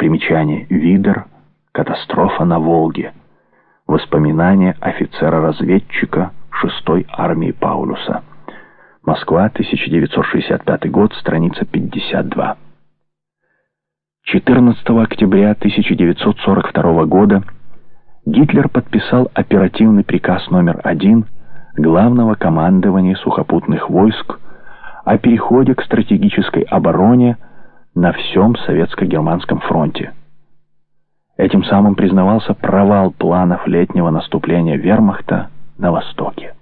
Примечание «Видер», «Катастрофа на Волге», Воспоминания офицера-разведчика 6-й армии Паулюса. Москва, 1965 год, страница 52. 14 октября 1942 года Гитлер подписал оперативный приказ номер один Главного командования сухопутных войск о переходе к стратегической обороне на всем Советско-Германском фронте. Этим самым признавался провал планов летнего наступления вермахта на востоке.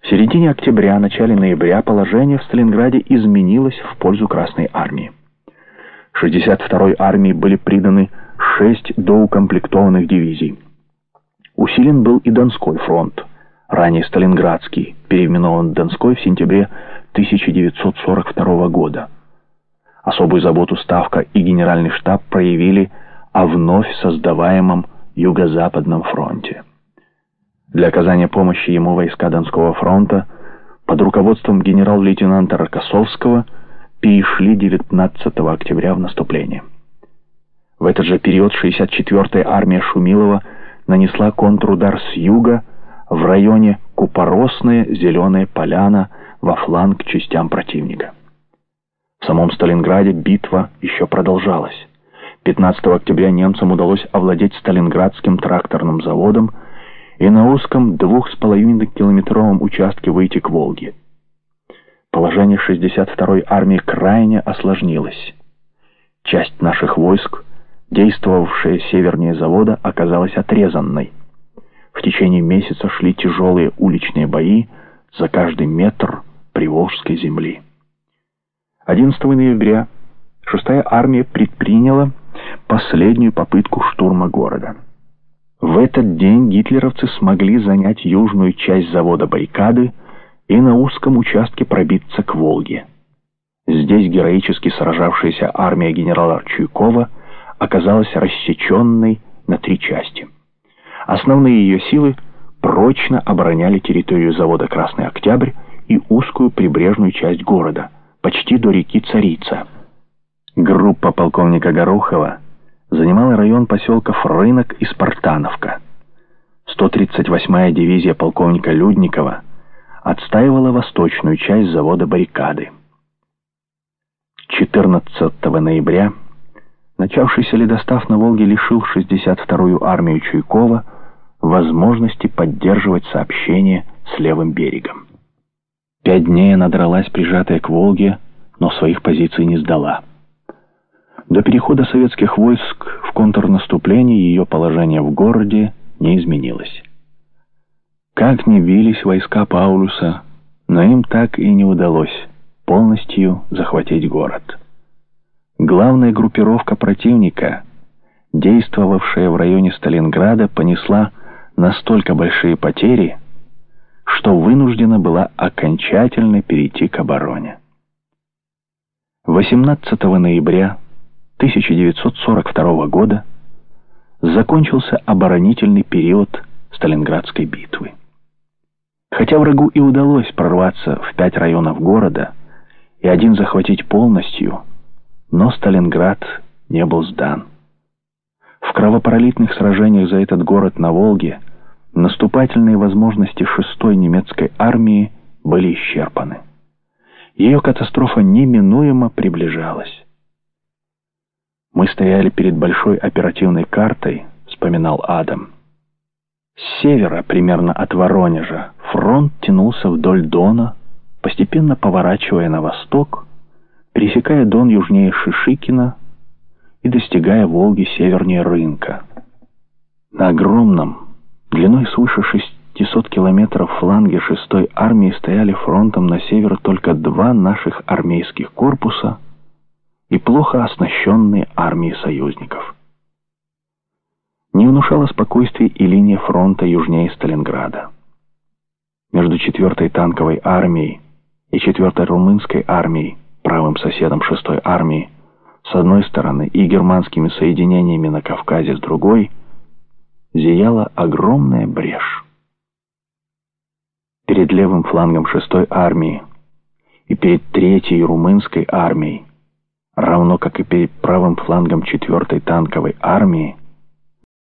В середине октября, начале ноября положение в Сталинграде изменилось в пользу Красной армии. 62-й армии были приданы шесть доукомплектованных дивизий. Усилен был и Донской фронт, ранее Сталинградский, переименован Донской в сентябре 1942 года. Особую заботу Ставка и Генеральный штаб проявили о вновь создаваемом Юго-Западном фронте. Для оказания помощи ему войска Донского фронта под руководством генерал-лейтенанта Рокоссовского перешли 19 октября в наступление. В этот же период 64-я армия Шумилова нанесла контрудар с юга в районе Купоросная Зеленая Поляна во фланг частям противника. В самом Сталинграде битва еще продолжалась. 15 октября немцам удалось овладеть Сталинградским тракторным заводом и на узком двух с половиной километровом участке выйти к Волге. Положение 62-й армии крайне осложнилось. Часть наших войск, действовавшая севернее завода, оказалась отрезанной. В течение месяца шли тяжелые уличные бои за каждый метр Приволжской земли. 11 ноября 6-я армия предприняла последнюю попытку штурма города. В этот день гитлеровцы смогли занять южную часть завода Байкады и на узком участке пробиться к Волге. Здесь героически сражавшаяся армия генерала Чуйкова оказалась рассеченной на три части. Основные ее силы прочно обороняли территорию завода «Красный Октябрь» и узкую прибрежную часть города, почти до реки Царица. Группа полковника Горохова занимала район поселков Рынок и Спартановка. 138-я дивизия полковника Людникова отстаивала восточную часть завода «Баррикады». 14 ноября начавшийся ледостав на Волге лишил 62-ю армию Чуйкова возможности поддерживать сообщение с левым берегом. Пять дней она дралась, прижатая к Волге, но своих позиций не сдала. До перехода советских войск в контрнаступление ее положение в городе не изменилось. Как ни бились войска Паулюса, но им так и не удалось полностью захватить город. Главная группировка противника, действовавшая в районе Сталинграда, понесла настолько большие потери, что вынуждена была окончательно перейти к обороне. 18 ноября 1942 года закончился оборонительный период Сталинградской битвы. Хотя врагу и удалось прорваться в пять районов города и один захватить полностью, но Сталинград не был сдан. В кровопролитных сражениях за этот город на Волге наступательные возможности шестой немецкой армии были исчерпаны. Ее катастрофа неминуемо приближалась. Мы стояли перед большой оперативной картой, вспоминал Адам. С севера, примерно от Воронежа, фронт тянулся вдоль Дона, постепенно поворачивая на восток, пересекая Дон южнее Шишикина и достигая Волги севернее рынка. На огромном, длиной свыше 600 километров фланге 6-й армии стояли фронтом на север только два наших армейских корпуса — и плохо оснащенные армии союзников. Не внушало спокойствия и линия фронта южнее Сталинграда. Между 4-й танковой армией и 4-й румынской армией, правым соседом 6-й армии, с одной стороны и германскими соединениями на Кавказе с другой, зияла огромная брешь. Перед левым флангом 6-й армии и перед 3-й румынской армией равно как и перед правым флангом 4-й танковой армии,